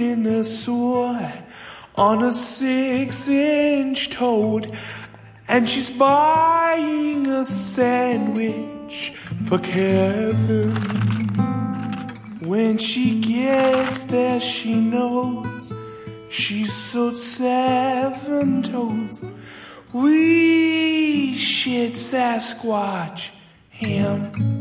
in a sewer on a six-inch toad, and she's buying a sandwich for Kevin. When she gets there, she knows she's sewed seven toes. We shit Sasquatch him.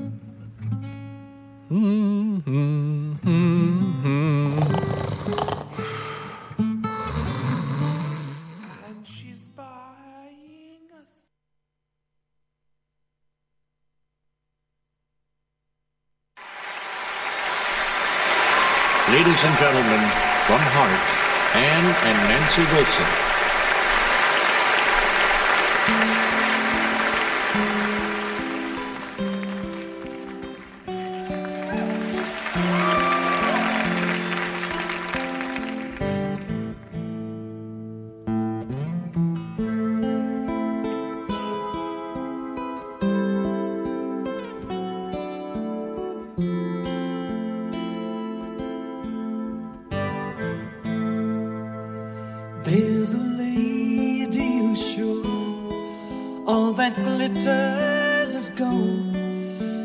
свідоцтва. All that glitters is gold,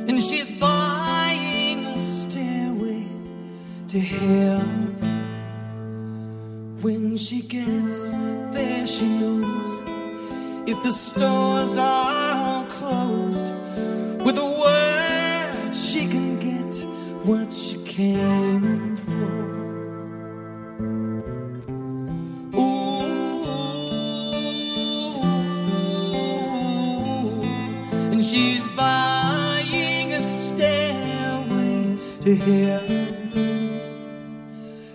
and she's buying a stairway to heaven. When she gets there, she knows if the stores are all closed, with a word she can get what she came heaven.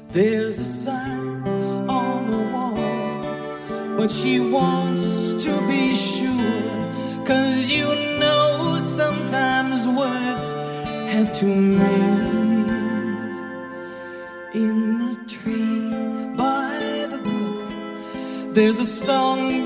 There's a sign on the wall, but she wants to be sure. Cause you know sometimes words have two meanings. In the tree by the brook, there's a songbird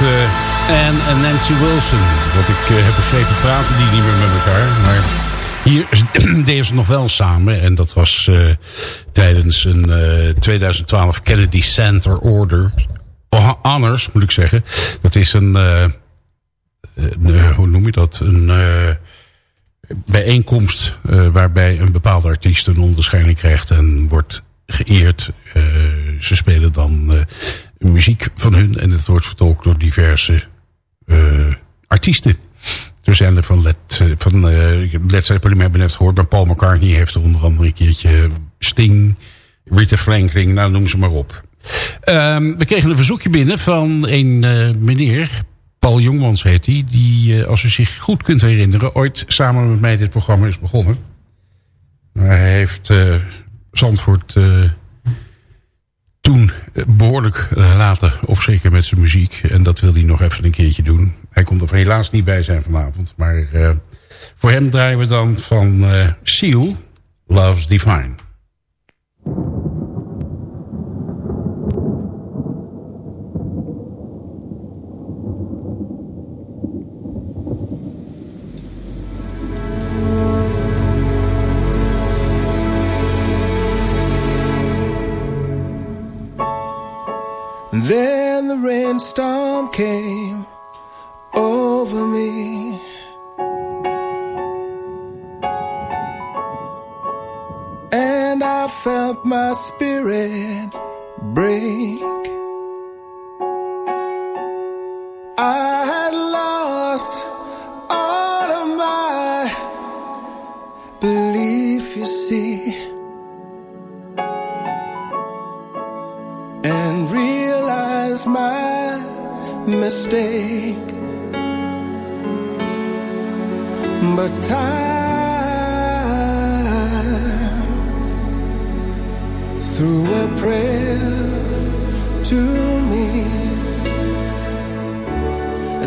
met uh, Anne en Nancy Wilson. Wat ik uh, heb begrepen praten die niet meer met elkaar. Maar hier deden ze nog wel samen. En dat was uh, tijdens een 2012 Kennedy Center Order. Oh, honors moet ik zeggen. Dat is een... hoe noem je dat? Een bijeenkomst waarbij een bepaalde artiest een onderscheiding krijgt en wordt geëerd. Ze spelen dan muziek van hun en het wordt vertolkt door diverse uh, artiesten. Er zijn er van Led, van, Led Zeppelin hebben net gehoord, maar Paul McCartney heeft er onder andere een keertje Sting, Rita Franklin, nou noem ze maar op. Um, we kregen een verzoekje binnen van een meneer, Paul Jongmans heet hij, die, als u zich goed kunt herinneren, ooit samen met mij dit programma is begonnen. Hij heeft Zandvoort uh, toen behoorlijk laten opschrikken met zijn muziek. En dat wil hij nog even een keertje doen. Hij komt er helaas niet bij zijn vanavond. Maar uh, voor hem draaien we dan van uh, Seal, Love's Divine.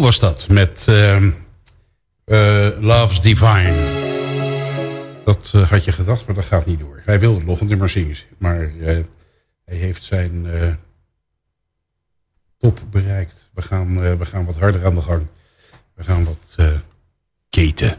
Was dat, met ehm eh, Love's Divine. Dat eh, had je gedacht, maar dat gaat niet door. Hij wilde nog een nummer zingen, maar eh, hij heeft zijn top bereikt. We gaan, we gaan wat harder aan de gang. We gaan wat keten.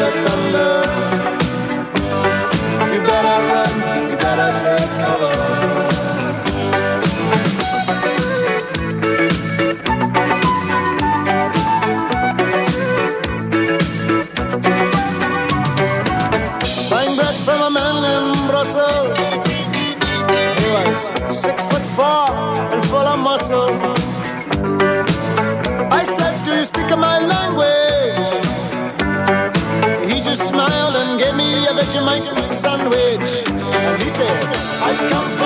I've come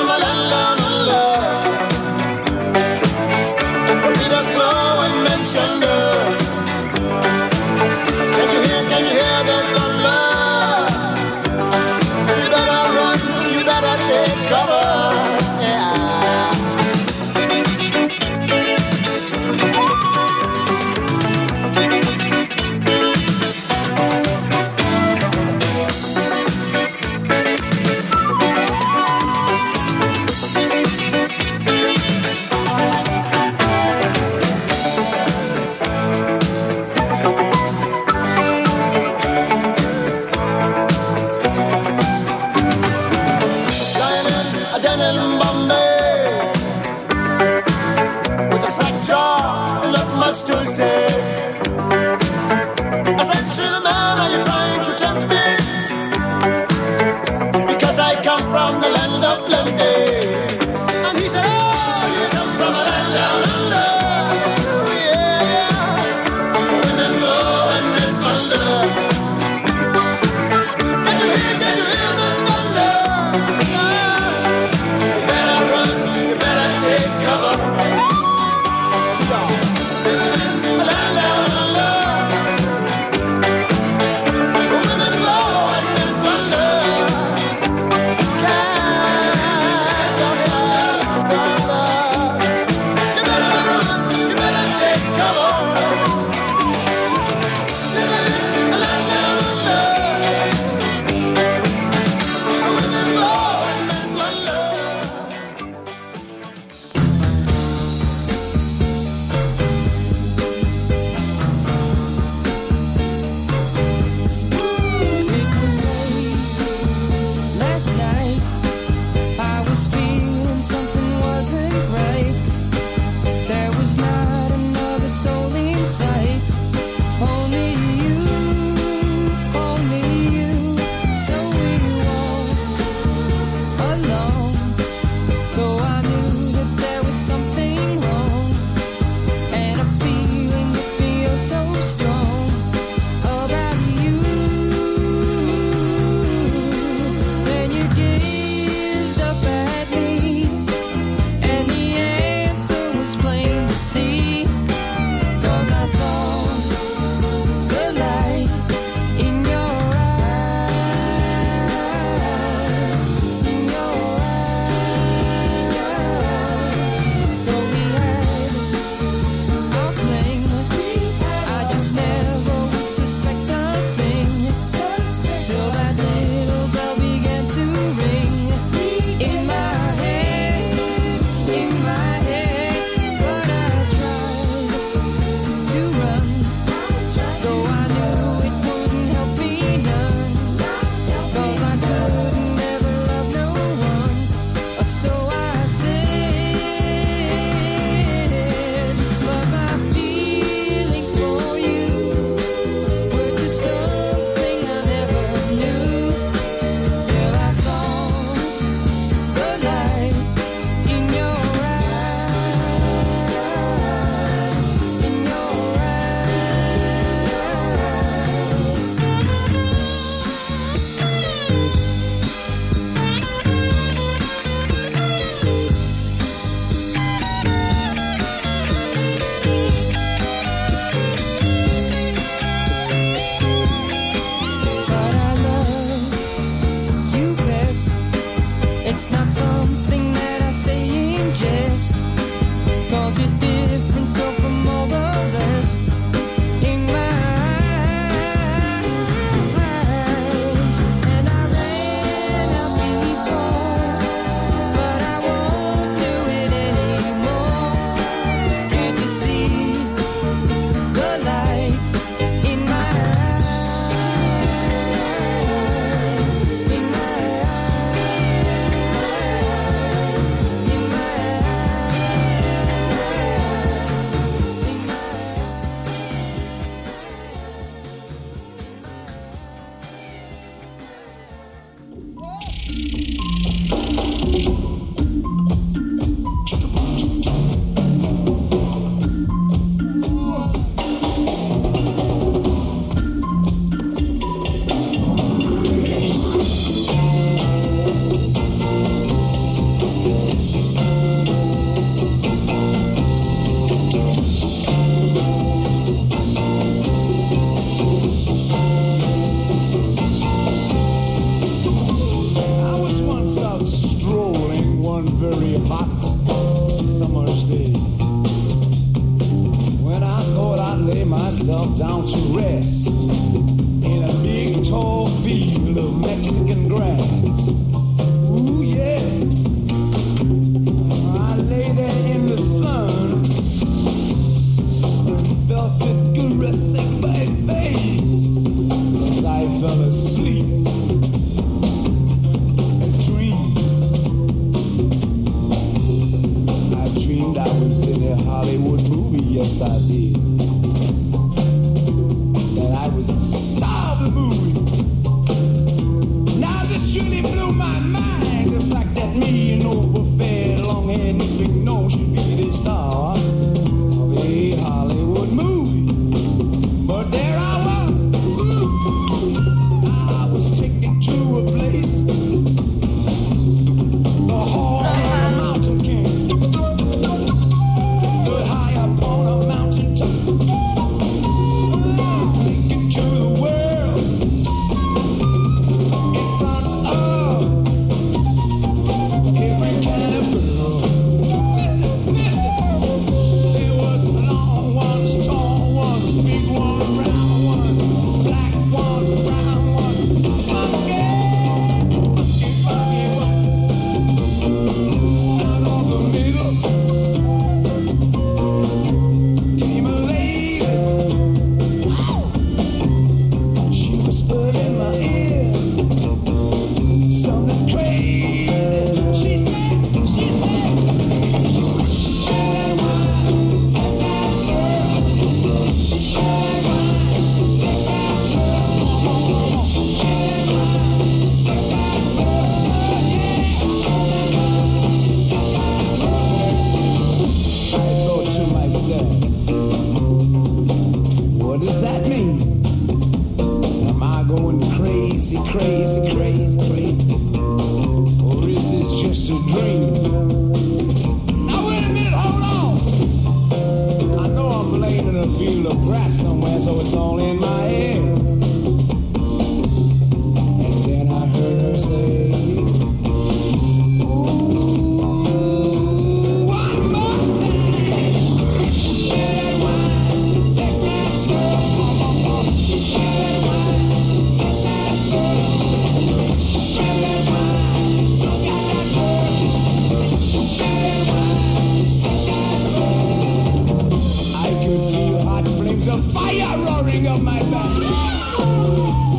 the fire roaring of my belly.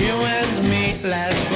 You and me last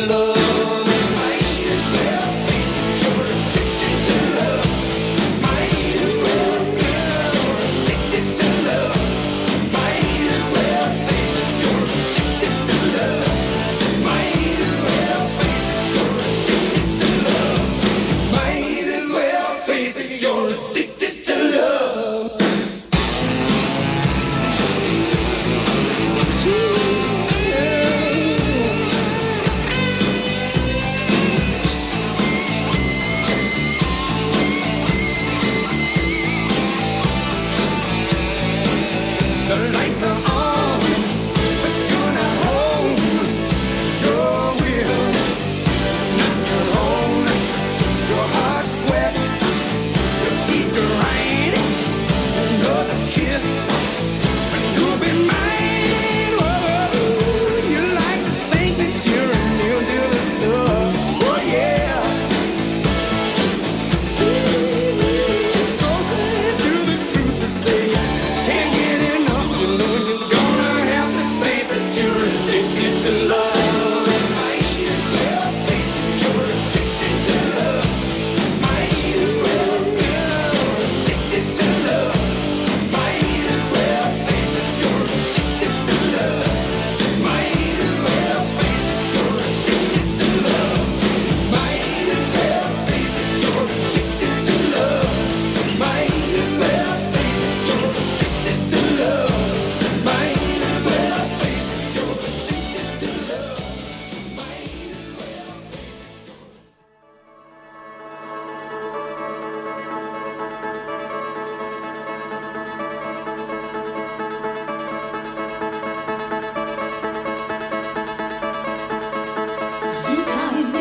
love.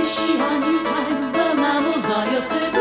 Wish she had new time, the mammals are your favorite.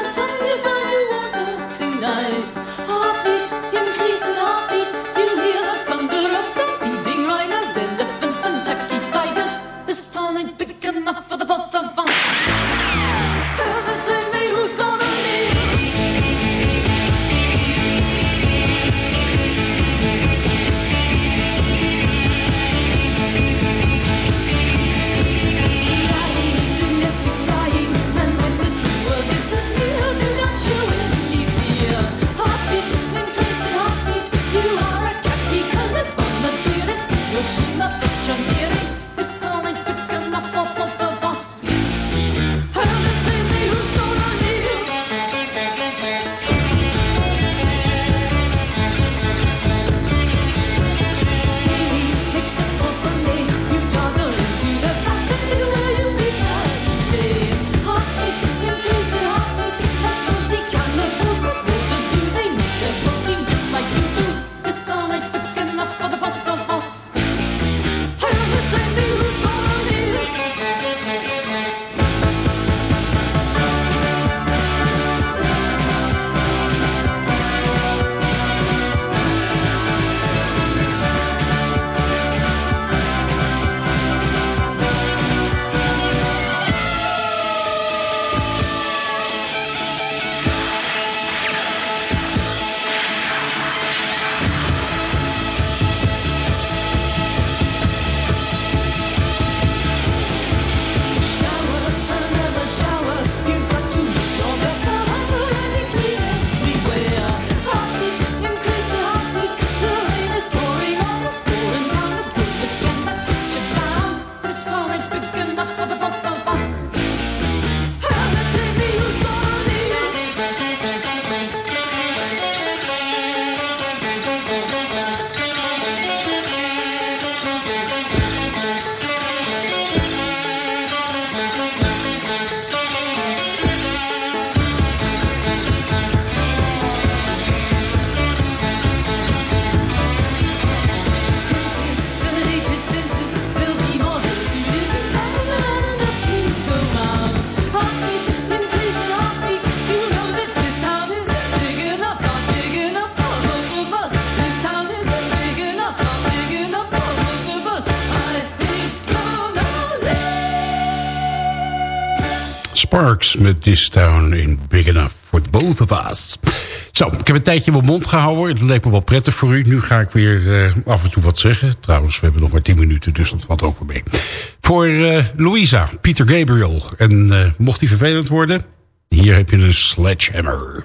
Met This Town in Big Enough for Both of Us. Zo, ik heb een tijdje mijn mond gehouden. Het leek me wel prettig voor u. Nu ga ik weer uh, af en toe wat zeggen. Trouwens, we hebben nog maar 10 minuten, dus dat valt ook weer mee. Voor uh, Louisa, Peter Gabriel. En uh, mocht hij vervelend worden, hier heb je een sledgehammer.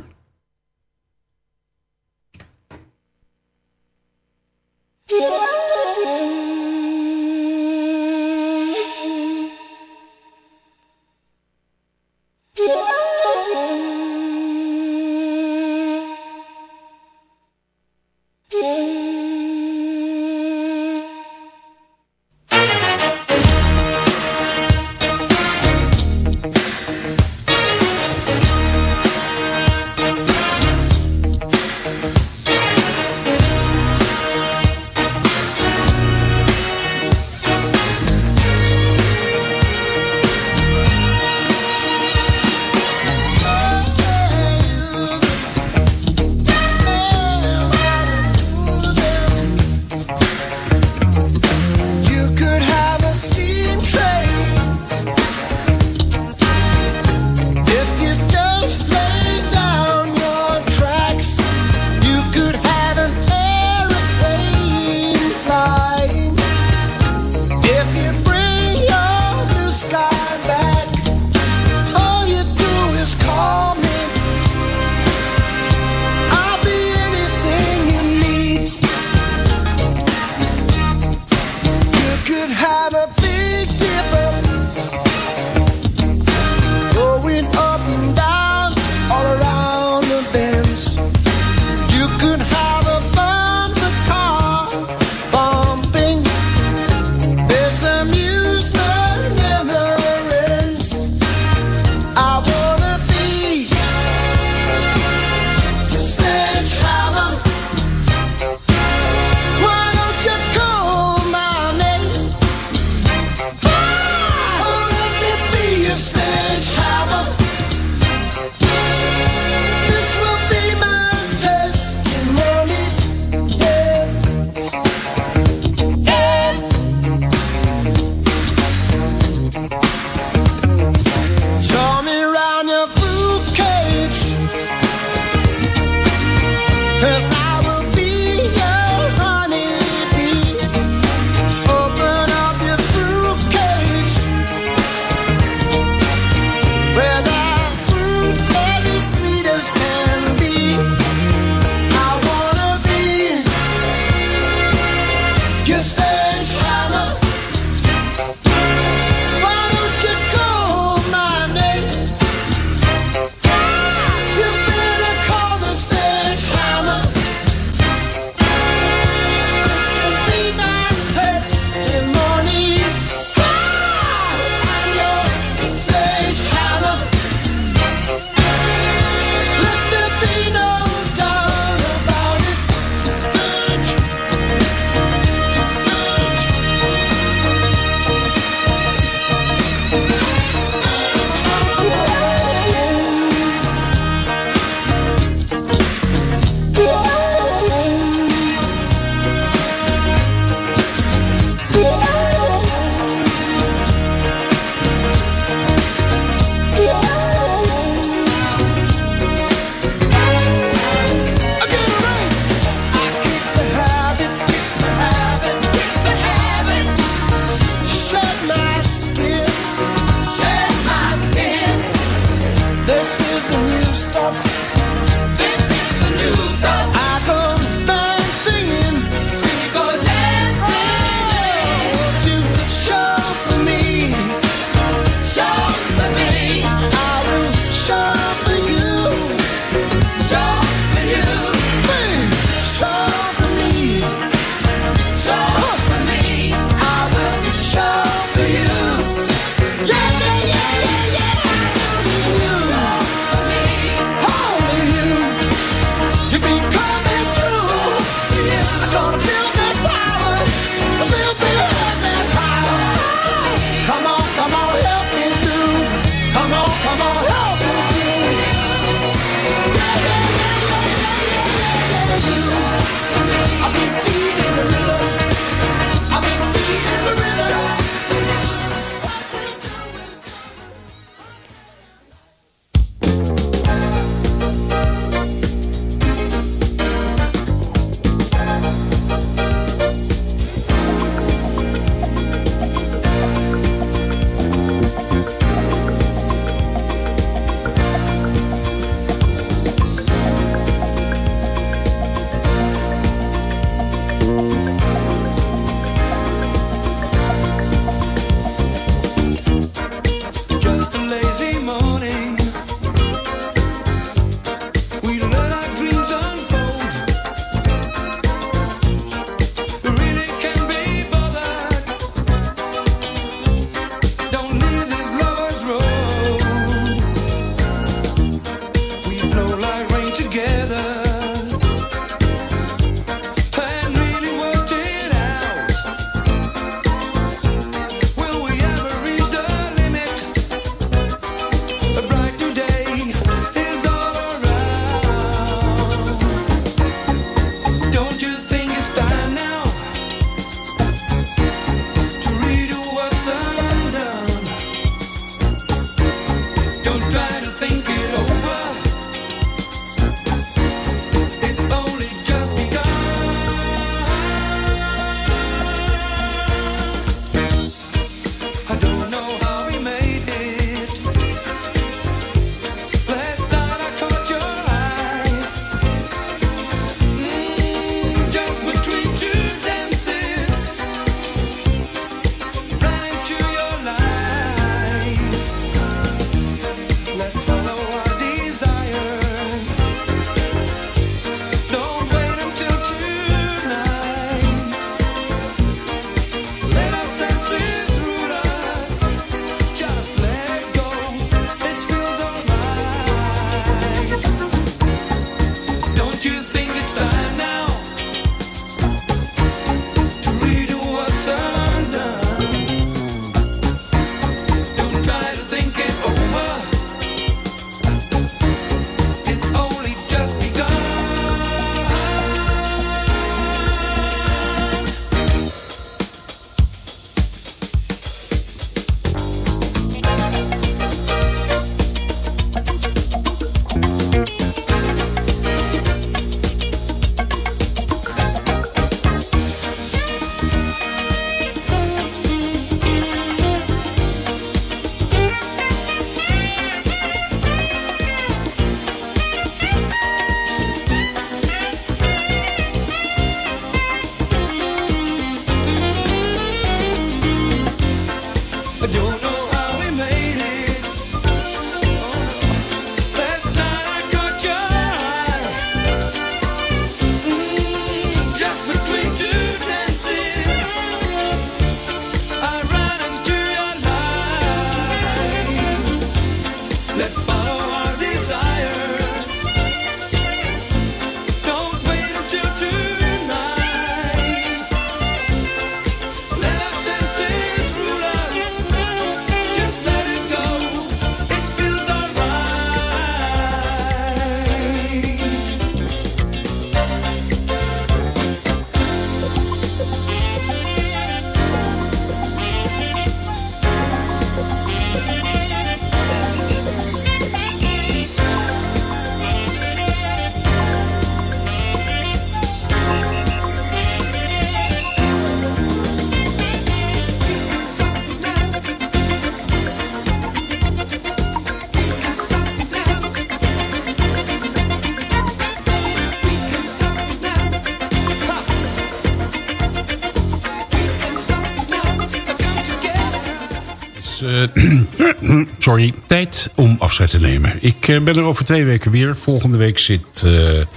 Sorry, tijd om afscheid te nemen. Ik eh, ben er over twee weken weer. Volgende week zit eh, eh,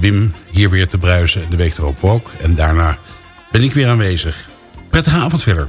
Wim hier weer te bruisen en de week erop ook. En daarna ben ik weer aanwezig. Prettige avond verder.